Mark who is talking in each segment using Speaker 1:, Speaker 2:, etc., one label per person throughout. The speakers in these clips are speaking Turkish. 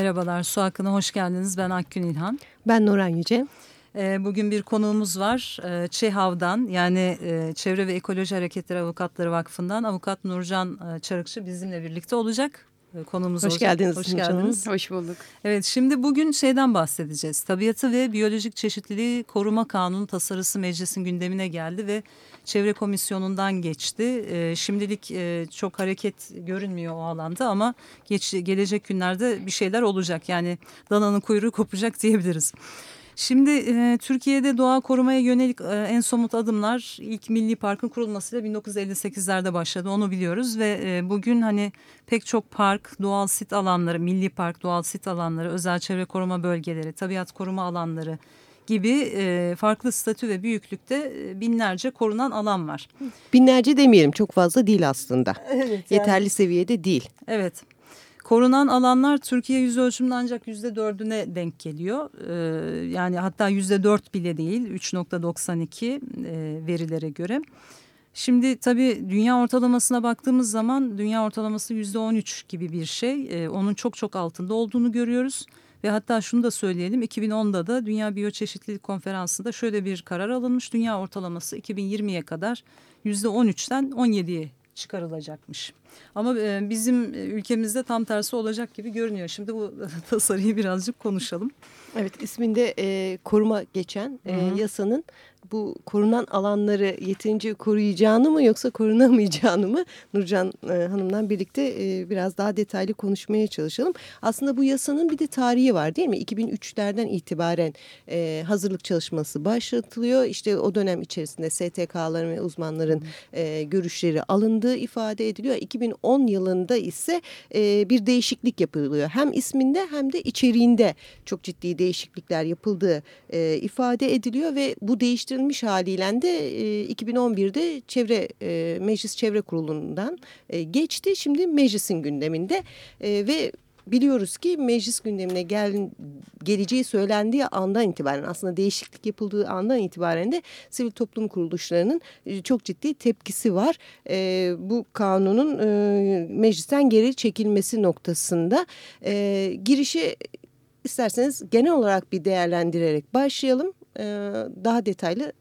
Speaker 1: Merhabalar, Su Hakkı'na hoş geldiniz. Ben Akgün İlhan.
Speaker 2: Ben Nuran Yüce.
Speaker 1: Ee, bugün bir konuğumuz var. Ee, ÇEHAV'dan yani e, Çevre ve Ekoloji Hareketleri Avukatları Vakfı'ndan avukat Nurcan e, Çarıkçı bizimle birlikte olacak. Ee, konuğumuz
Speaker 2: Hoş
Speaker 1: olacak.
Speaker 2: geldiniz.
Speaker 1: Hoş geldiniz.
Speaker 3: Hoş bulduk.
Speaker 1: Evet şimdi bugün şeyden bahsedeceğiz. Tabiatı ve biyolojik çeşitliliği koruma kanunu tasarısı meclisin gündemine geldi ve çevre komisyonundan geçti. Ee, şimdilik e, çok hareket görünmüyor o alanda ama geç, gelecek günlerde bir şeyler olacak. Yani dananın kuyruğu kopacak diyebiliriz. Şimdi e, Türkiye'de doğa korumaya yönelik e, en somut adımlar ilk milli parkın kurulmasıyla 1958'lerde başladı onu biliyoruz ve e, bugün hani pek çok park, doğal sit alanları, milli park, doğal sit alanları, özel çevre koruma bölgeleri, tabiat koruma alanları gibi e, farklı statü ve büyüklükte e, binlerce korunan alan var.
Speaker 2: Binlerce demeyelim çok fazla değil aslında.
Speaker 1: Evet,
Speaker 2: Yeterli seviyede değil.
Speaker 1: Evet. Korunan alanlar Türkiye yüz ölçümünde ancak yüzde dördüne denk geliyor. Ee, yani hatta yüzde dört bile değil 3.92 e, verilere göre. Şimdi tabii dünya ortalamasına baktığımız zaman dünya ortalaması yüzde on üç gibi bir şey. Ee, onun çok çok altında olduğunu görüyoruz. Ve hatta şunu da söyleyelim 2010'da da Dünya Biyoçeşitlilik Konferansı'nda şöyle bir karar alınmış. Dünya ortalaması 2020'ye kadar yüzde on üçten on yediye çıkarılacakmış. Ama e, bizim ülkemizde tam tersi olacak gibi görünüyor. Şimdi bu tasarıyı birazcık konuşalım.
Speaker 2: Evet isminde e, koruma geçen e, yasanın bu korunan alanları yeterince koruyacağını mı yoksa korunamayacağını mı Nurcan e, Hanım'dan birlikte e, biraz daha detaylı konuşmaya çalışalım. Aslında bu yasanın bir de tarihi var değil mi? 2003'lerden itibaren e, hazırlık çalışması başlatılıyor. İşte o dönem içerisinde STK'ların ve uzmanların e, görüşleri alındığı ifade ediliyor. 2010 yılında ise e, bir değişiklik yapılıyor. Hem isminde hem de içeriğinde çok ciddi değişiklikler yapıldığı e, ifade ediliyor ve bu değiştirilmiş haliyle de e, 2011'de Çevre e, Meclis Çevre Kurulu'ndan e, geçti. Şimdi meclisin gündeminde e, ve biliyoruz ki meclis gündemine gel, geleceği söylendiği andan itibaren aslında değişiklik yapıldığı andan itibaren de sivil toplum kuruluşlarının e, çok ciddi tepkisi var. E, bu kanunun e, meclisten geri çekilmesi noktasında e, girişi isterseniz genel olarak bir değerlendirerek başlayalım. E, daha detaylı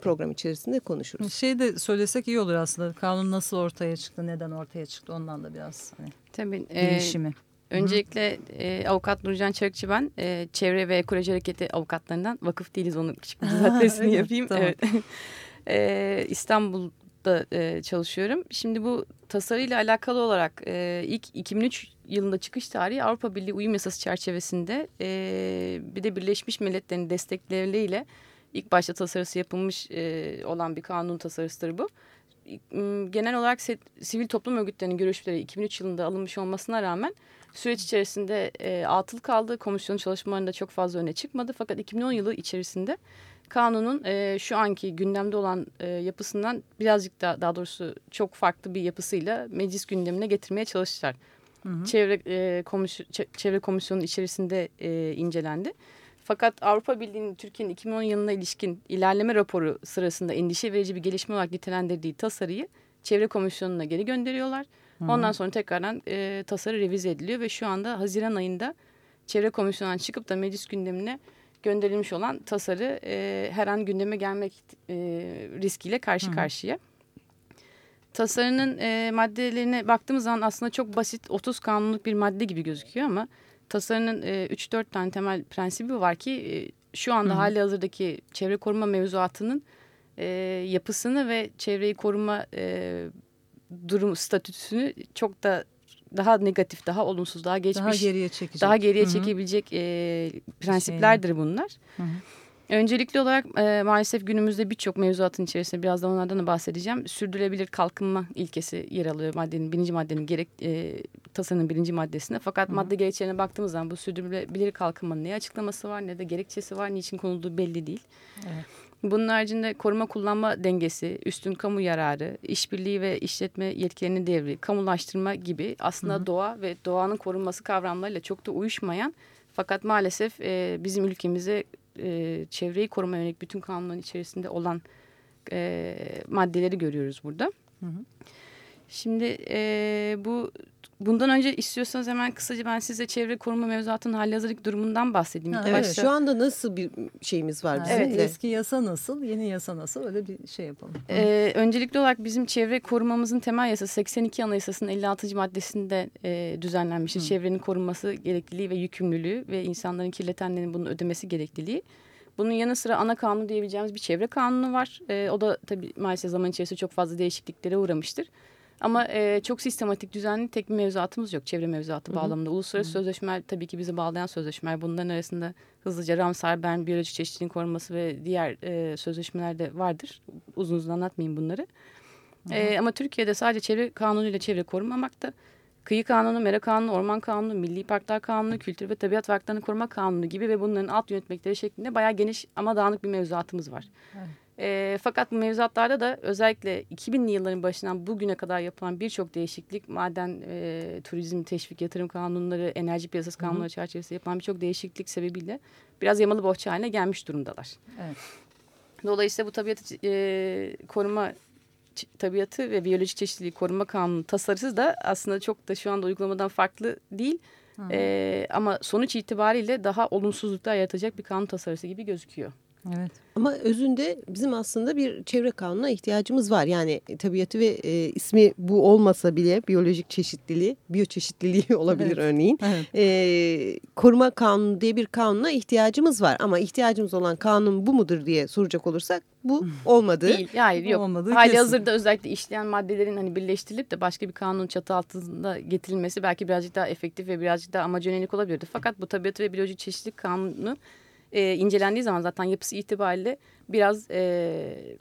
Speaker 2: program içerisinde konuşuruz.
Speaker 1: Şey de söylesek iyi olur aslında. Kanun nasıl ortaya çıktı, neden ortaya çıktı ondan da biraz hani,
Speaker 3: Tabii. e,
Speaker 1: girişimi.
Speaker 3: öncelikle e, avukat Nurcan Çarıkçı ben. E, Çevre ve Ekoloji Hareketi avukatlarından. Vakıf değiliz onun küçük bir düzeltmesini yapayım.
Speaker 1: Tamam.
Speaker 3: Evet. e, İstanbul'da e, çalışıyorum. Şimdi bu tasarıyla alakalı olarak e, ilk 2003 yılında çıkış tarihi Avrupa Birliği uyum yasası çerçevesinde e, bir de Birleşmiş Milletler'in destekleriyle ilk başta tasarısı yapılmış e, olan bir kanun tasarısıdır bu. Genel olarak sivil toplum örgütlerinin görüşleri 2003 yılında alınmış olmasına rağmen süreç içerisinde e, atıl kaldı. Komisyonun çalışmalarında çok fazla öne çıkmadı. Fakat 2010 yılı içerisinde kanunun e, şu anki gündemde olan e, yapısından birazcık daha daha doğrusu çok farklı bir yapısıyla meclis gündemine getirmeye çalıştılar.
Speaker 1: Hı hı.
Speaker 3: Çevre e, komisyon, çe- çevre komisyonu içerisinde e, incelendi. Fakat Avrupa Birliği'nin Türkiye'nin 2010 yılına ilişkin ilerleme raporu sırasında endişe verici bir gelişme olarak nitelendirdiği tasarıyı Çevre Komisyonu'na geri gönderiyorlar.
Speaker 1: Hı hı.
Speaker 3: Ondan sonra tekrardan e, tasarı revize ediliyor ve şu anda Haziran ayında Çevre Komisyonu'ndan çıkıp da meclis gündemine gönderilmiş olan tasarı e, her an gündeme gelmek e, riskiyle karşı
Speaker 1: Hı hı.
Speaker 3: karşıya. Tasarının e, maddelerine baktığımız zaman aslında çok basit 30 kanunluk bir madde gibi gözüküyor ama tasarının e, 3-4 tane temel prensibi var ki e, şu anda
Speaker 1: Hı hı.
Speaker 3: hali hazırdaki çevre koruma mevzuatının e, yapısını ve çevreyi koruma e, durum statüsünü çok da daha negatif, daha olumsuz, daha geçmiş,
Speaker 1: Daha geriye çekecek.
Speaker 3: daha geriye
Speaker 1: Hı hı.
Speaker 3: çekebilecek e, prensiplerdir bunlar.
Speaker 1: Hı hı.
Speaker 3: Öncelikli olarak e, maalesef günümüzde birçok mevzuatın içerisinde birazdan onlardan da bahsedeceğim. Sürdürülebilir kalkınma ilkesi yer alıyor maddenin birinci maddenin gerek e, tasarının birinci maddesinde. Fakat Hı -hı. madde gerekçelerine baktığımız zaman bu sürdürülebilir kalkınmanın ne açıklaması var ne de gerekçesi var, niçin konulduğu belli değil. Evet. Bunun haricinde koruma kullanma dengesi, üstün kamu yararı, işbirliği ve işletme yetkilerinin devri, kamulaştırma gibi aslında Hı -hı. doğa ve doğanın korunması kavramlarıyla çok da uyuşmayan fakat maalesef e, bizim ülkemize e, çevreyi koruma yönelik bütün kanunların içerisinde olan e, maddeleri görüyoruz burada. Hı hı. Şimdi e, bu bundan önce istiyorsanız hemen kısaca ben size çevre koruma mevzuatının halihazırlık durumundan bahsedeyim.
Speaker 2: Ha, evet. Başta... Şu anda nasıl bir şeyimiz var bizim
Speaker 1: evet? Eski yasa nasıl, yeni yasa nasıl öyle bir şey yapalım.
Speaker 3: Ee, öncelikli olarak bizim çevre korumamızın temel yasası 82 Anayasası'nın 56. maddesinde e, düzenlenmiştir. Hı. Çevrenin korunması gerekliliği ve yükümlülüğü ve insanların kirletenlerin bunu ödemesi gerekliliği. Bunun yanı sıra ana kanunu diyebileceğimiz bir çevre kanunu var. E, o da tabii maalesef zaman içerisinde çok fazla değişikliklere uğramıştır. Ama e, çok sistematik düzenli tek bir mevzuatımız yok çevre mevzuatı Hı -hı. bağlamında. Uluslararası Hı -hı. sözleşmeler tabii ki bizi bağlayan sözleşmeler. Bunların arasında hızlıca Ramsar, Bern, biyolojik çeşitliliğin korunması ve diğer e, sözleşmeler de vardır. Uzun uzun anlatmayayım bunları. Hı -hı. E, ama Türkiye'de sadece çevre kanunuyla çevre korunmamakta. Kıyı Kanunu, Mera Kanunu, Orman Kanunu, Milli Parklar Kanunu, Kültür ve Tabiat Varlıklarını Koruma Kanunu gibi ve bunların alt yönetmekleri şeklinde bayağı geniş ama dağınık bir mevzuatımız var. Evet. E, fakat bu mevzuatlarda da özellikle 2000'li yılların başından bugüne kadar yapılan birçok değişiklik, maden, e, turizm, teşvik, yatırım kanunları, enerji piyasası kanunları Hı -hı. çerçevesinde yapılan birçok değişiklik sebebiyle biraz yamalı bohça haline gelmiş durumdalar. Evet. Dolayısıyla bu tabiat e, koruma tabiatı ve biyolojik çeşitliliği koruma kanunu tasarısı da aslında çok da şu anda uygulamadan farklı değil. E, ama sonuç itibariyle daha olumsuzluklar yaratacak bir kanun tasarısı gibi gözüküyor.
Speaker 2: Evet. Ama özünde bizim aslında bir çevre kanununa ihtiyacımız var. Yani tabiatı ve e, ismi bu olmasa bile biyolojik çeşitliliği, biyoçeşitliliği olabilir evet. örneğin. Evet. E, koruma kanunu diye bir kanuna ihtiyacımız var. Ama ihtiyacımız olan kanun bu mudur diye soracak olursak bu olmadı.
Speaker 3: Değil, hayır yok. Olmadı, Hali kesin. hazırda özellikle işleyen maddelerin hani birleştirilip de başka bir kanun çatı altında getirilmesi belki birazcık daha efektif ve birazcık daha amaca yönelik olabilirdi. Fakat bu tabiatı ve biyolojik çeşitlilik kanunu e, incelendiği zaman zaten yapısı itibariyle biraz e,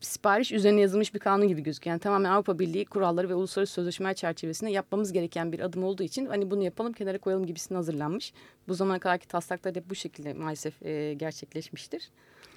Speaker 3: sipariş üzerine yazılmış bir kanun gibi gözüküyor. Yani tamamen Avrupa Birliği kuralları ve uluslararası sözleşmeler çerçevesinde yapmamız gereken bir adım olduğu için hani bunu yapalım kenara koyalım gibisine hazırlanmış. Bu zamana kadarki taslaklar hep bu şekilde maalesef e, gerçekleşmiştir.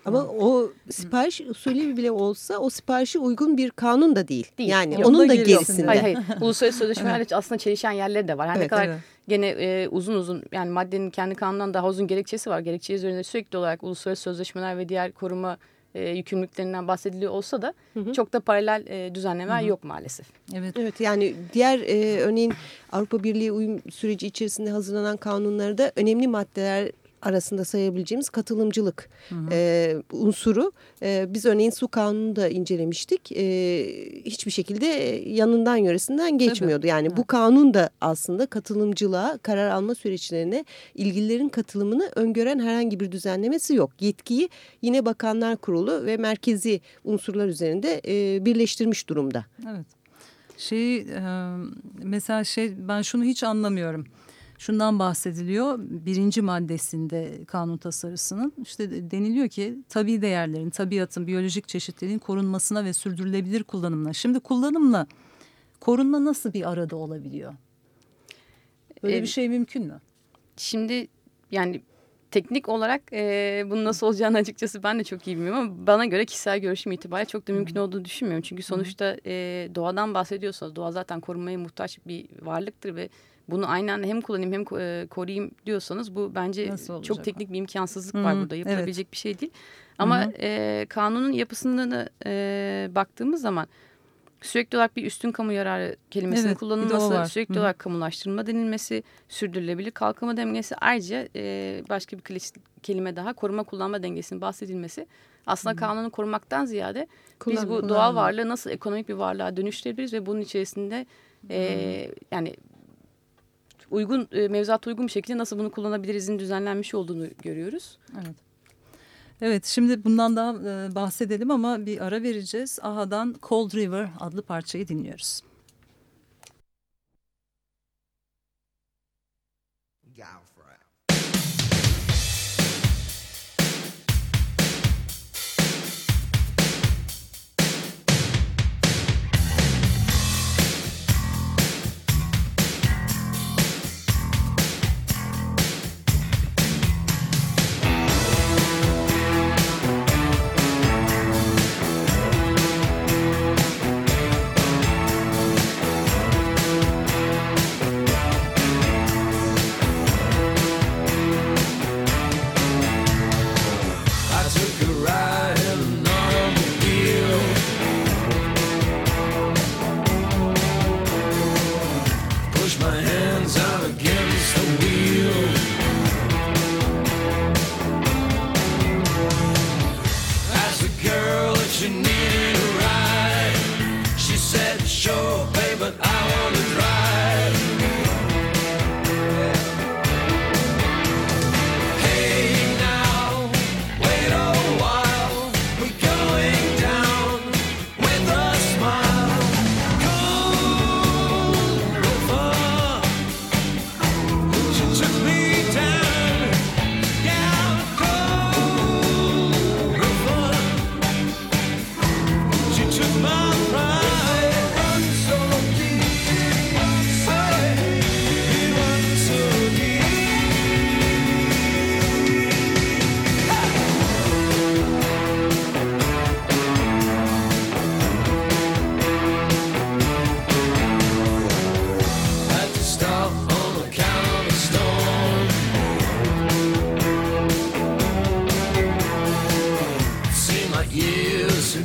Speaker 2: Ama o sipariş usulü bile olsa o siparişe uygun bir kanun da değil. değil. Yani Yok, onun da gerisinde.
Speaker 3: Hayır hayır. Uluslararası sözleşmelerle aslında çelişen yerleri de var. Her evet, ne kadar evet. Gene e, uzun uzun yani maddenin kendi kanunundan daha uzun gerekçesi var. Gerekçe üzerinde sürekli olarak uluslararası sözleşmeler ve diğer koruma e, yükümlülüklerinden bahsediliyor olsa da hı hı. çok da paralel e, düzenlemeler hı hı. yok maalesef.
Speaker 2: Evet. Evet yani diğer e, örneğin Avrupa Birliği uyum süreci içerisinde hazırlanan kanunlarda önemli maddeler arasında sayabileceğimiz katılımcılık hı hı. E, unsuru. E, biz örneğin su kanunu da incelemiştik. E, hiçbir şekilde yanından yöresinden geçmiyordu. Tabii. Yani hı. bu kanun da aslında katılımcılığa, karar alma süreçlerine ilgililerin katılımını öngören herhangi bir düzenlemesi yok. Yetkiyi yine Bakanlar Kurulu ve merkezi unsurlar üzerinde e, birleştirmiş durumda.
Speaker 1: Evet. Şey e, mesela şey ben şunu hiç anlamıyorum şundan bahsediliyor birinci maddesinde kanun tasarısının işte deniliyor ki tabi değerlerin, tabiatın, biyolojik çeşitliliğin korunmasına ve sürdürülebilir kullanımına. Şimdi kullanımla korunma nasıl bir arada olabiliyor? Böyle ee, bir şey mümkün mü?
Speaker 3: Şimdi yani teknik olarak e, bunun nasıl olacağını açıkçası ben de çok iyi bilmiyorum ama bana göre kişisel görüşüm itibariyle çok da mümkün olduğunu düşünmüyorum. Çünkü sonuçta e, doğadan bahsediyorsanız doğa zaten korunmaya muhtaç bir varlıktır ve bunu aynı anda hem kullanayım hem e, koruyayım diyorsanız bu bence çok teknik bir imkansızlık Hı -hı. var burada. Yapılabilecek evet. bir şey değil. Ama Hı -hı. e, kanunun yapısına e, baktığımız zaman sürekli olarak bir üstün kamu yararı kelimesinin evet, kullanılması, sürekli Hı -hı. olarak kamulaştırma denilmesi, sürdürülebilir kalkınma dengesi ayrıca e, başka bir kelime daha koruma kullanma dengesinin bahsedilmesi aslında Hı -hı. kanunu korumaktan ziyade Kullan, biz bu doğal varlığı nasıl ekonomik bir varlığa dönüştürebiliriz ve bunun içerisinde e, yani uygun e, uygun bir şekilde nasıl bunu kullanabilirizin düzenlenmiş olduğunu görüyoruz.
Speaker 1: Evet. Evet şimdi bundan daha e, bahsedelim ama bir ara vereceğiz. Aha'dan Cold River adlı parçayı dinliyoruz.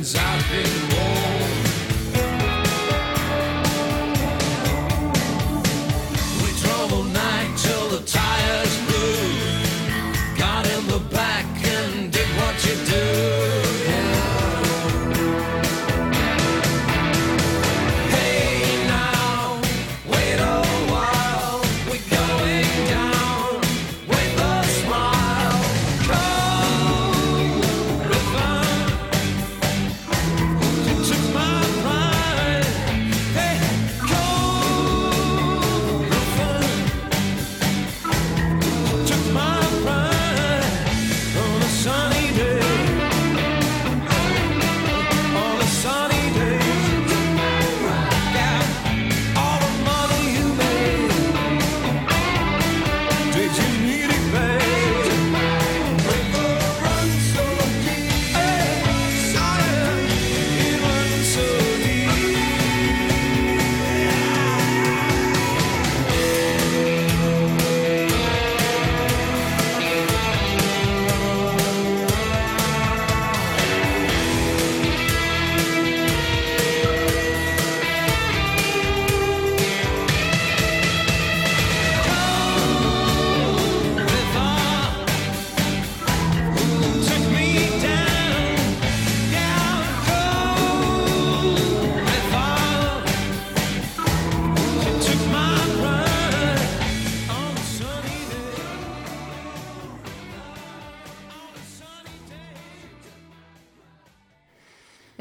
Speaker 1: since I've been born.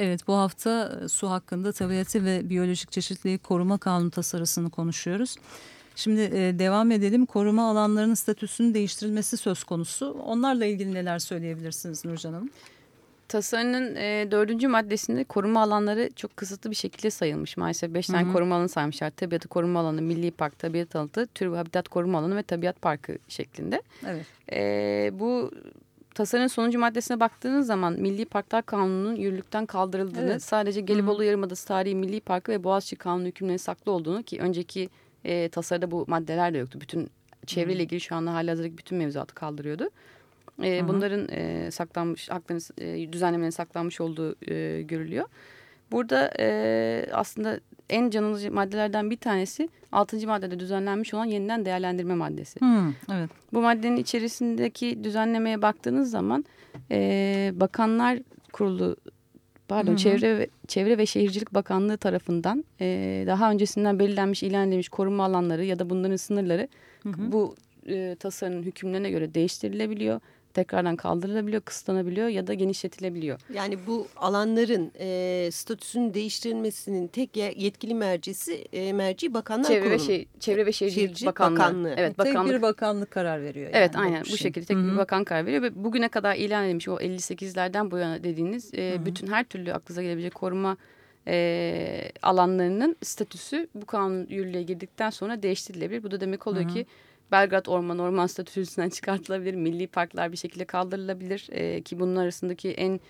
Speaker 1: Evet bu hafta e, su hakkında tabiatı ve biyolojik çeşitliliği koruma kanunu tasarısını konuşuyoruz. Şimdi e, devam edelim. Koruma alanlarının statüsünün değiştirilmesi söz konusu. Onlarla ilgili neler söyleyebilirsiniz Nurcan Hanım?
Speaker 3: Tasarının e, dördüncü maddesinde koruma alanları çok kısıtlı bir şekilde sayılmış. Maalesef beş tane Hı -hı. koruma alanı saymışlar. Tabiatı koruma alanı, milli park, tabiat alanı, tür ve habitat koruma alanı ve tabiat parkı şeklinde. Evet. E, bu tasarının sonuncu maddesine baktığınız zaman Milli Parklar Kanunu'nun yürürlükten kaldırıldığını, evet. sadece Gelibolu Hı -hı. Yarımadası Tarihi Milli Parkı ve Boğaziçi Kanunu hükümlerinin saklı olduğunu ki önceki e, tasarıda bu maddeler de yoktu. Bütün çevreyle ilgili şu anda halihazırdaki bütün mevzuatı kaldırıyordu. E, bunların e, saklanmış, hakların e, düzenlemenin saklanmış olduğu e, görülüyor. Burada e, aslında en canlıcı maddelerden bir tanesi 6. maddede düzenlenmiş olan yeniden değerlendirme maddesi.
Speaker 1: Hmm, evet.
Speaker 3: Bu maddenin içerisindeki düzenlemeye baktığınız zaman e, Bakanlar Kurulu pardon hı hı. Çevre ve Çevre ve Şehircilik Bakanlığı tarafından e, daha öncesinden belirlenmiş ilan edilmiş koruma alanları ya da bunların sınırları hı hı. bu e, tasarının hükümlerine göre değiştirilebiliyor tekrardan kaldırılabiliyor, kısıtlanabiliyor ya da genişletilebiliyor.
Speaker 2: Yani bu alanların e, statüsünün değiştirilmesinin tek yetkili mercisi e, merci Bakanlar
Speaker 3: Çevre
Speaker 2: Kurulu.
Speaker 3: Ve şey, Çevre ve Şehircilik, Şehircilik Bakanlığı. Bakanlığı.
Speaker 1: Evet, bakanlık. Tek bir bakanlık karar veriyor.
Speaker 3: Evet yani aynen bu, şey. şekilde tek Hı -hı. bir bakan karar veriyor ve bugüne kadar ilan edilmiş o 58'lerden bu yana dediğiniz e, bütün her türlü aklınıza gelebilecek koruma e, alanlarının statüsü bu kanun yürürlüğe girdikten sonra değiştirilebilir. Bu da demek oluyor Hı -hı. ki Belgrad Orman Orman statüsünden çıkartılabilir. Milli parklar bir şekilde kaldırılabilir. E, ki bunun arasındaki en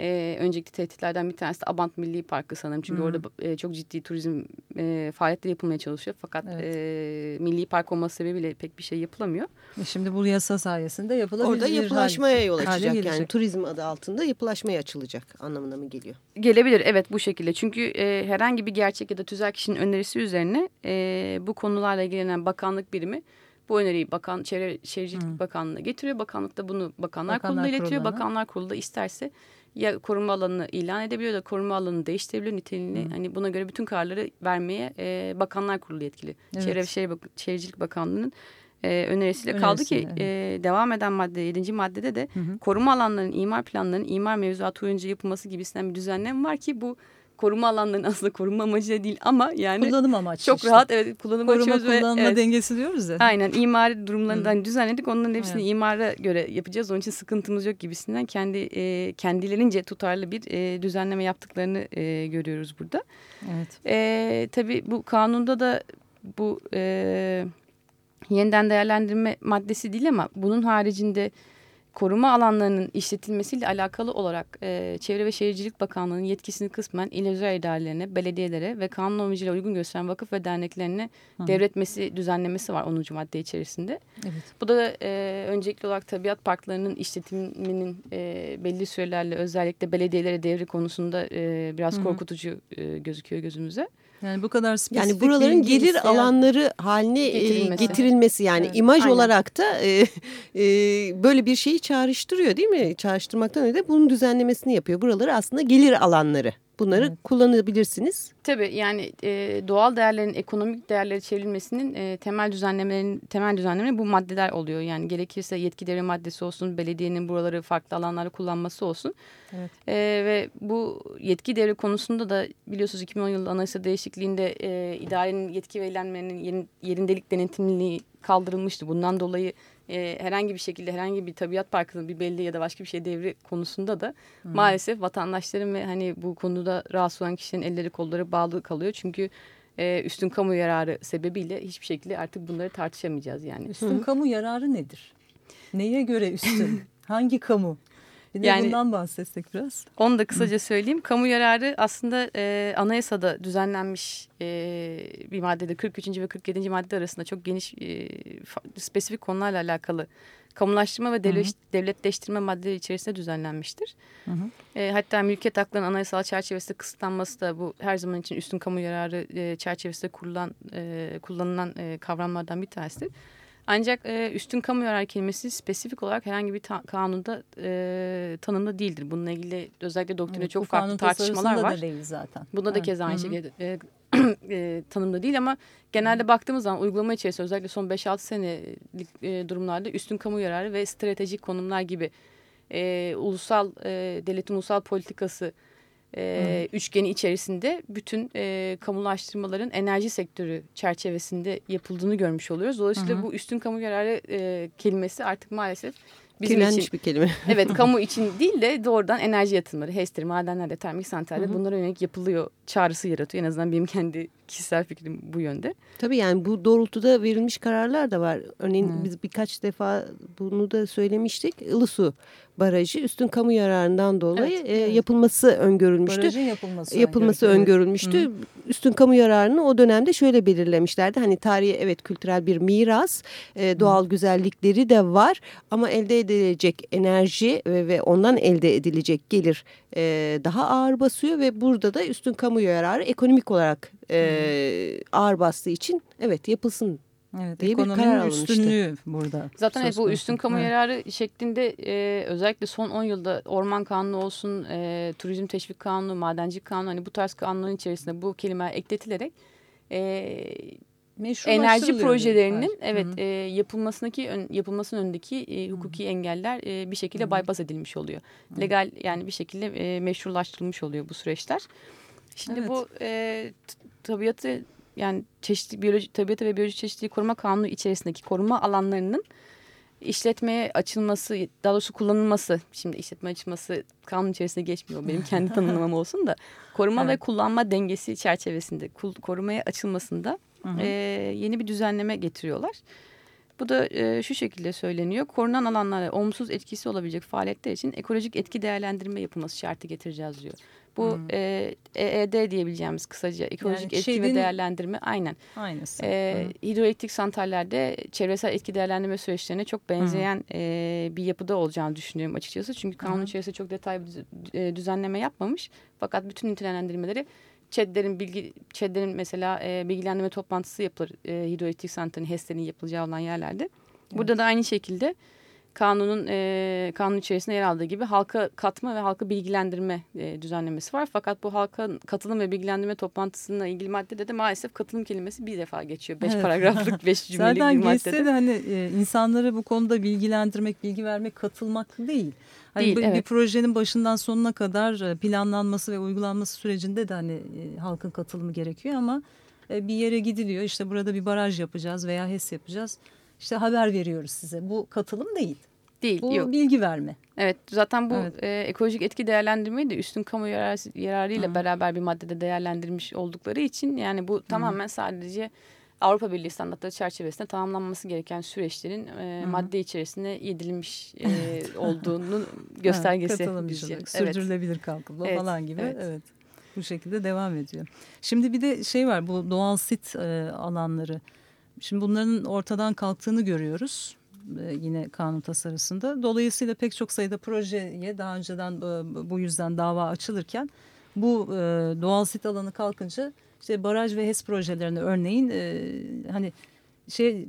Speaker 3: e, önceki tehditlerden bir tanesi de Abant Milli Parkı sanırım. Çünkü Hı -hı. orada e, çok ciddi turizm e, faaliyetleri yapılmaya çalışıyor. Fakat evet. e, Milli Park olması sebebiyle pek bir şey yapılamıyor.
Speaker 1: E şimdi bu yasa sayesinde yapılabilir.
Speaker 2: Orada yapılaşmaya yol açacak. Yani turizm adı altında yapılaşmaya açılacak anlamına mı geliyor?
Speaker 3: Gelebilir evet bu şekilde. Çünkü e, herhangi bir gerçek ya da tüzel kişinin önerisi üzerine e, bu konularla ilgilenen bakanlık birimi bu öneriyi Bakan Çevre Şehircilik. Bakanlığı'na getiriyor. Bakanlık da bunu Bakanlar, Bakanlar Kurulu'na iletiyor. Bakanlar Kurulu da isterse ya koruma alanını ilan edebiliyor da koruma alanını değiştirebiliyor niteliğini. Hmm. Hani buna göre bütün kararları vermeye e, Bakanlar Kurulu yetkili. Evet. Çevre ve Şehir, Şehircilik Bakanlığı'nın e, önerisiyle Önerisi, kaldı ki evet. e, devam eden madde 7. maddede de hı hı. koruma alanlarının imar planlarının imar mevzuatı uyunca yapılması gibisinden bir düzenleme var ki bu koruma alanlarının aslında koruma amacıyla değil ama yani
Speaker 1: kullanım amaçlı.
Speaker 3: Çok işte. rahat evet kullanım
Speaker 1: koruma kullanma evet, dengesi diyoruz ya.
Speaker 3: Aynen imari durumlarından Hı. düzenledik. Onların hepsini evet. imara göre yapacağız. Onun için sıkıntımız yok gibisinden kendi e, kendilerince tutarlı bir e, düzenleme yaptıklarını e, görüyoruz burada. Evet. E, tabii bu kanunda da bu e, yeniden değerlendirme maddesi değil ama bunun haricinde koruma alanlarının işletilmesiyle alakalı olarak e, Çevre ve Şehircilik Bakanlığı'nın yetkisini kısmen il özel idarelerine, belediyelere ve kanun normacıyla uygun gösteren vakıf ve derneklerine Hı. devretmesi düzenlemesi var 10. madde içerisinde. Evet. Bu da e, öncelikli olarak tabiat parklarının işletiminin e, belli sürelerle özellikle belediyelere devri konusunda e, biraz Hı. korkutucu e, gözüküyor gözümüze.
Speaker 1: Yani bu kadar spesifik
Speaker 2: Yani buraların gelir alanları haline e, getirilmesi, getirilmesi yani evet. imaj Aynen. olarak da e, e, böyle bir şeyi çağrıştırıyor değil mi? Çağrıştırmaktan öte bunun düzenlemesini yapıyor. Buraları aslında gelir alanları. Bunları evet. kullanabilirsiniz.
Speaker 3: Tabii yani e, doğal değerlerin ekonomik değerlere çevrilmesinin e, temel düzenlemelerin temel düzenlemeleri bu maddeler oluyor. Yani gerekirse yetki devri maddesi olsun, belediyenin buraları farklı alanlarda kullanması olsun. Evet. E, ve bu yetki devri konusunda da biliyorsunuz 2010 yılı anayasa değişikliğinde e, idarenin yetki ve eylemlerinin yerindelik denetimliliği kaldırılmıştı. Bundan dolayı e, herhangi bir şekilde herhangi bir tabiat parkının bir belli ya da başka bir şey devri konusunda da hmm. maalesef vatandaşların ve hani bu konuda rahatsız olan kişilerin elleri kolları bağlı kalıyor. Çünkü e, üstün kamu yararı sebebiyle hiçbir şekilde artık bunları tartışamayacağız yani.
Speaker 1: Üstün Hı. kamu yararı nedir? Neye göre üstün? Hangi kamu? Bir de yani, bundan bahsetsek biraz.
Speaker 3: Onu da kısaca söyleyeyim. Kamu yararı aslında e, anayasada düzenlenmiş e, bir maddede 43. ve 47. madde arasında çok geniş e, spesifik konularla alakalı kamulaştırma ve devlet, devletleştirme maddeleri içerisinde düzenlenmiştir. Hı hı. E, hatta mülkiyet haklarının anayasal çerçevesinde kısıtlanması da bu her zaman için üstün kamu yararı e, çerçevesinde kurulan, e, kullanılan e, kavramlardan bir tanesidir. Ancak e, üstün kamu yararı kelimesi spesifik olarak herhangi bir kanunda e, tanımda değildir. Bununla ilgili özellikle doktrinde evet, çok farklı tartışmalar var.
Speaker 1: Da değil zaten.
Speaker 3: Bunda evet. da keza aynı şekilde e, e, tanımda değil ama genelde baktığımız zaman uygulama içerisinde özellikle son 5-6 senelik e, durumlarda üstün kamu yararı ve stratejik konumlar gibi e, ulusal e, devletin ulusal politikası e, üçgeni içerisinde bütün e, kamulaştırmaların enerji sektörü çerçevesinde yapıldığını görmüş oluyoruz. Dolayısıyla -hı. bu üstün kamu yararı e, kelimesi artık maalesef
Speaker 2: bizim Kirlenmiş için, bir kelime.
Speaker 3: evet kamu için değil de doğrudan enerji yatırımları, HES'tir, madenlerde, termik santralde bunlara yönelik yapılıyor çağrısı yaratıyor. En azından benim kendi kişisel fikrim bu yönde.
Speaker 2: Tabii yani bu doğrultuda verilmiş kararlar da var. Örneğin hmm. biz birkaç defa bunu da söylemiştik. Ilısu Barajı üstün kamu yararından dolayı evet, e, evet. yapılması öngörülmüştü.
Speaker 1: Barajın yapılması,
Speaker 2: yapılması öngörülmüştü. Evet. Üstün kamu yararını o dönemde şöyle belirlemişlerdi. Hani tarihi evet kültürel bir miras, e, doğal güzellikleri de var ama elde edilecek enerji ve, ve ondan elde edilecek gelir e, daha ağır basıyor ve burada da üstün kamu yararı ekonomik olarak e, ağır bastığı için evet yapılsın
Speaker 1: Evet, diye bir karar alınmıştı. üstünlüğü burada.
Speaker 3: Zaten evet, bu üstün kamu evet. yararı şeklinde e, özellikle son 10 yılda orman kanunu olsun, e, turizm teşvik kanunu, madencilik kanunu hani bu tarz kanunların içerisinde bu kelimeler ekletilerek e, enerji projelerinin evet e, yapılmasındaki ön, yapılmasının önündeki e, hukuki Hı -hı. engeller e, bir şekilde Hı -hı. bypass edilmiş oluyor. Hı -hı. Legal yani bir şekilde e, meşrulaştırılmış oluyor bu süreçler. Şimdi evet. bu e, tabiatı yani çeşitli biyoloji, tabiatı ve biyoloji çeşitliliği koruma kanunu içerisindeki koruma alanlarının işletmeye açılması, daha doğrusu kullanılması, şimdi işletme açılması kanun içerisinde geçmiyor benim kendi tanımlamam olsun da koruma evet. ve kullanma dengesi çerçevesinde korumaya açılmasında e, yeni bir düzenleme getiriyorlar. Bu da e, şu şekilde söyleniyor. Korunan alanlara olumsuz etkisi olabilecek faaliyetler için ekolojik etki değerlendirme yapılması şartı getireceğiz diyor. Bu hmm. e, EED diyebileceğimiz kısaca ekolojik yani etki şeyin, ve değerlendirme aynen.
Speaker 1: Aynısı.
Speaker 3: E, hmm. Hidroelektrik santrallerde çevresel etki değerlendirme süreçlerine çok benzeyen hmm. e, bir yapıda olacağını düşünüyorum açıkçası. Çünkü kanun hmm. içerisinde çok detaylı bir düzenleme yapmamış. Fakat bütün nitelendirmeleri ÇED'lerin bilgi ÇED'lerin mesela e, bilgilendirme toplantısı yapılır e, hidroelektrik santralinin HES'lerin yapılacağı olan yerlerde. Burada evet. da aynı şekilde kanunun e, kanun içerisinde yer aldığı gibi halka katma ve halka bilgilendirme e, düzenlemesi var. Fakat bu halka katılım ve bilgilendirme toplantısına ilgili maddede de maalesef katılım kelimesi bir defa geçiyor. Beş evet. paragraflık, beş cümlelik
Speaker 1: Zaten
Speaker 3: bir maddede.
Speaker 1: Zaten de hani e, insanları bu konuda bilgilendirmek, bilgi vermek, katılmak değil. Hani değil, bir, evet. bir projenin başından sonuna kadar planlanması ve uygulanması sürecinde de hani e, halkın katılımı gerekiyor ama e, bir yere gidiliyor. İşte burada bir baraj yapacağız veya HES yapacağız işte haber veriyoruz size. Bu katılım değil.
Speaker 3: Değil,
Speaker 1: Bu
Speaker 3: yok.
Speaker 1: bilgi verme.
Speaker 3: Evet, zaten bu evet. E, ekolojik etki değerlendirmeyi de üstün kamu yararı, yararıyla Hı. beraber bir maddede değerlendirmiş oldukları için yani bu Hı. tamamen sadece Avrupa Birliği standartları çerçevesinde tamamlanması gereken süreçlerin e, madde içerisinde yedilmiş e, olduğunu göstergesi.
Speaker 1: Katılımcılık, sürdürülebilir evet. kalkınma evet. falan gibi. Evet. evet. Bu şekilde devam ediyor. Şimdi bir de şey var bu doğal sit e, alanları. Şimdi bunların ortadan kalktığını görüyoruz e, yine kanun tasarısında. Dolayısıyla pek çok sayıda projeye daha önceden e, bu yüzden dava açılırken bu e, doğal sit alanı kalkınca işte baraj ve HES projelerine örneğin hani şey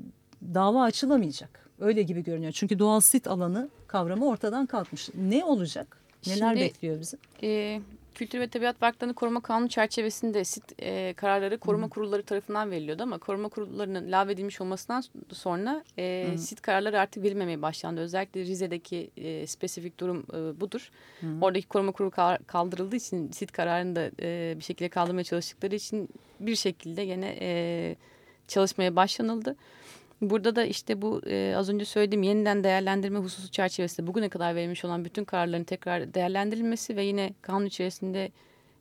Speaker 1: dava açılamayacak. Öyle gibi görünüyor. Çünkü doğal sit alanı kavramı ortadan kalkmış. Ne olacak? Neler Şimdi, bekliyor bizi?
Speaker 3: E, Kültür ve Tabiat Varlıklarını Koruma Kanunu çerçevesinde sit e, kararları koruma Hı. kurulları tarafından veriliyordu ama koruma kurullarının lağvedilmiş olmasından sonra e, sit kararları artık verilmemeye başlandı. Özellikle Rize'deki e, spesifik durum e, budur. Hı. Oradaki koruma kurulu kaldırıldığı için sit kararını da e, bir şekilde kaldırmaya çalıştıkları için bir şekilde yine e, çalışmaya başlanıldı. Burada da işte bu e, az önce söylediğim yeniden değerlendirme hususu çerçevesinde bugüne kadar verilmiş olan bütün kararların tekrar değerlendirilmesi ve yine kanun içerisinde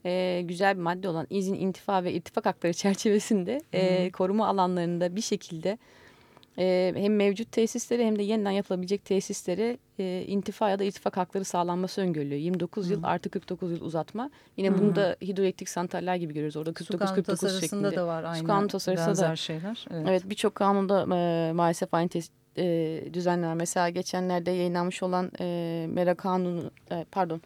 Speaker 3: e, güzel bir madde olan izin, intifa ve ittifak hakları çerçevesinde e, koruma alanlarında bir şekilde e, hem mevcut tesisleri hem de yeniden yapılabilecek tesisleri e, intifa ya da ittifak hakları sağlanması öngörülüyor. 29 Hı. yıl artı 49 yıl uzatma. Yine Hı. bunu da hidroelektrik santraller gibi görüyoruz. Orada 49 49 şeklinde.
Speaker 1: da var aynı Su kanun tasarısında benzer da, şeyler.
Speaker 3: Evet, evet birçok kanunda e, maalesef aynı tes, e, düzenler. Mesela geçenlerde yayınlanmış olan e, Mera Kanunu e, pardon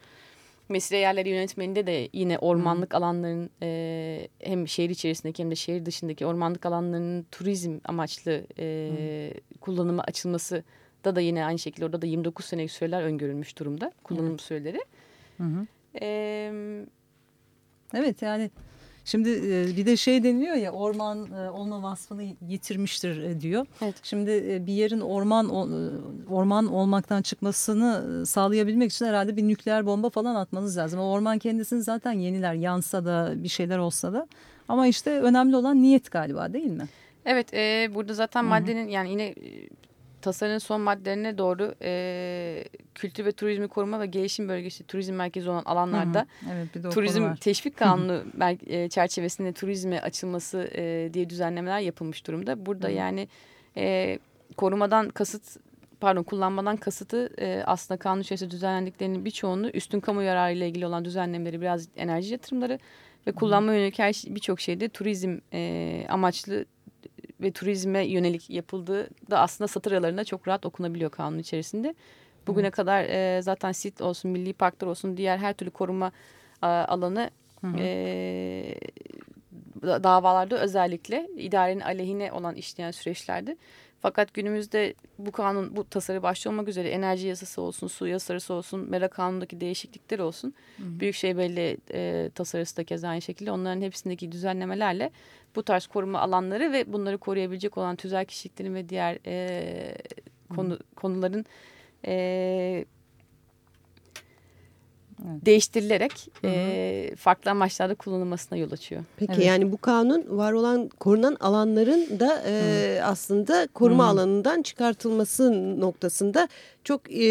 Speaker 3: mesire yerleri yönetmeninde de yine ormanlık hmm. alanların e, hem şehir içerisindeki hem de şehir dışındaki ormanlık alanlarının turizm amaçlı e, hmm. kullanıma açılması da da yine aynı şekilde orada da 29 senelik süreler öngörülmüş durumda kullanım hmm. süreleri.
Speaker 1: Hmm. E, evet yani Şimdi e, bir de şey deniliyor ya orman e, olma vasfını yitirmiştir e, diyor. Evet. Şimdi bir yerin orman orman olmaktan çıkmasını sağlayabilmek için herhalde bir nükleer bomba falan atmanız lazım. O orman kendisini zaten yeniler yansa da bir şeyler olsa da. Ama işte önemli olan niyet galiba değil mi?
Speaker 3: Evet e, burada zaten Hı -hı. maddenin yani yine tasarının son maddelerine doğru e, kültür ve turizmi koruma ve gelişim bölgesi turizm merkezi olan alanlarda hı hı. Evet, bir de turizm teşvik kanunu e, çerçevesinde turizme açılması e, diye düzenlemeler yapılmış durumda. Burada hı. yani e, korumadan kasıt pardon kullanmadan kasıtı e, aslında kanun içerisinde düzenlendiklerinin birçoğunu üstün kamu yararı ile ilgili olan düzenlemeleri biraz enerji yatırımları ve kullanma yönelik her şey, birçok şeyde turizm e, amaçlı ve turizme yönelik yapıldığı da aslında satır aralarında çok rahat okunabiliyor kanun içerisinde. Bugüne evet. kadar e, zaten sit olsun, milli parklar olsun, diğer her türlü koruma e, alanı hı hı. E, davalarda özellikle idarenin aleyhine olan işleyen süreçlerde. Fakat günümüzde bu kanun, bu tasarı başta olmak üzere enerji yasası olsun, su yasası olsun, mera kanundaki değişiklikler olsun. Hı hı. Büyükşehir Belediye e, tasarısı da keza aynı şekilde onların hepsindeki düzenlemelerle bu tarz koruma alanları ve bunları koruyabilecek olan tüzel kişiliklerin ve diğer e, konu, konuların e, Evet. değiştirilerek hı hı. E, farklı amaçlarda kullanılmasına yol açıyor.
Speaker 2: Peki evet. yani bu kanun var olan korunan alanların da e, aslında koruma hı. alanından çıkartılması noktasında çok e,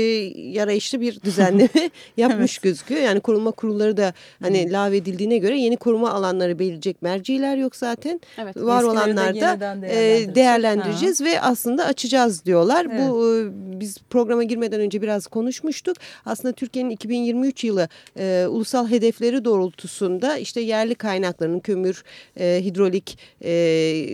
Speaker 2: yarayışlı bir düzenleme yapmış evet. gözüküyor. Yani koruma kurulları da hani hmm. lağvedildiğine göre yeni koruma alanları belirleyecek merciler yok zaten. Evet, Var olanlar da e, değerlendireceğiz ha. ve aslında açacağız diyorlar. Evet. Bu e, biz programa girmeden önce biraz konuşmuştuk. Aslında Türkiye'nin 2023 yılı e, ulusal hedefleri doğrultusunda işte yerli kaynaklarının kömür, e, hidrolik, e,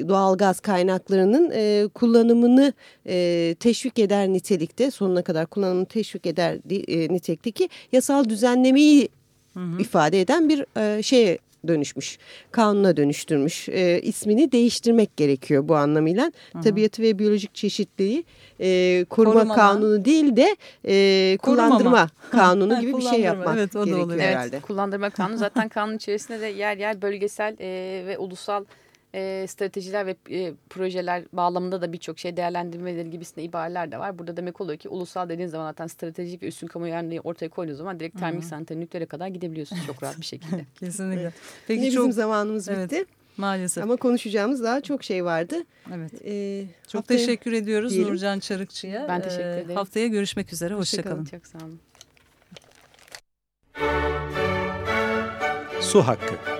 Speaker 2: doğalgaz kaynaklarının e, kullanımını e, teşvik eder nitelikte sonuna kadar kullanımını teşvik eder e, nitelikteki yasal düzenlemeyi hı hı. ifade eden bir e, şeye dönüşmüş. Kanuna dönüştürmüş. E, ismini değiştirmek gerekiyor bu anlamıyla. Hı hı. Tabiatı ve biyolojik çeşitliliği e, koruma Korumana. kanunu değil de e, kullandırma kanunu gibi bir şey yapmak evet, o gerekiyor da herhalde. Evet,
Speaker 3: kullandırma kanunu zaten kanun içerisinde de yer yer bölgesel e, ve ulusal e, stratejiler ve e, projeler bağlamında da birçok şey değerlendirmeleri gibisinde ibareler de var. Burada demek oluyor ki ulusal dediğiniz zaman zaten stratejik ve üstün kamu yararını ortaya koyduğunuz zaman direkt termik santral nükleere kadar gidebiliyorsunuz çok rahat bir şekilde.
Speaker 1: Kesinlikle.
Speaker 2: Peki Yine çok... bizim zamanımız evet. bitti.
Speaker 1: Maalesef.
Speaker 2: Ama konuşacağımız daha çok şey vardı.
Speaker 1: Evet. Ee, çok haftaya... teşekkür ediyoruz diyelim. Nurcan Çarıkçı'ya.
Speaker 3: Ben teşekkür ee, ederim.
Speaker 1: Haftaya görüşmek üzere. Hoşçakalın.
Speaker 3: Hoşça çok sağ olun.
Speaker 4: Su Hakkı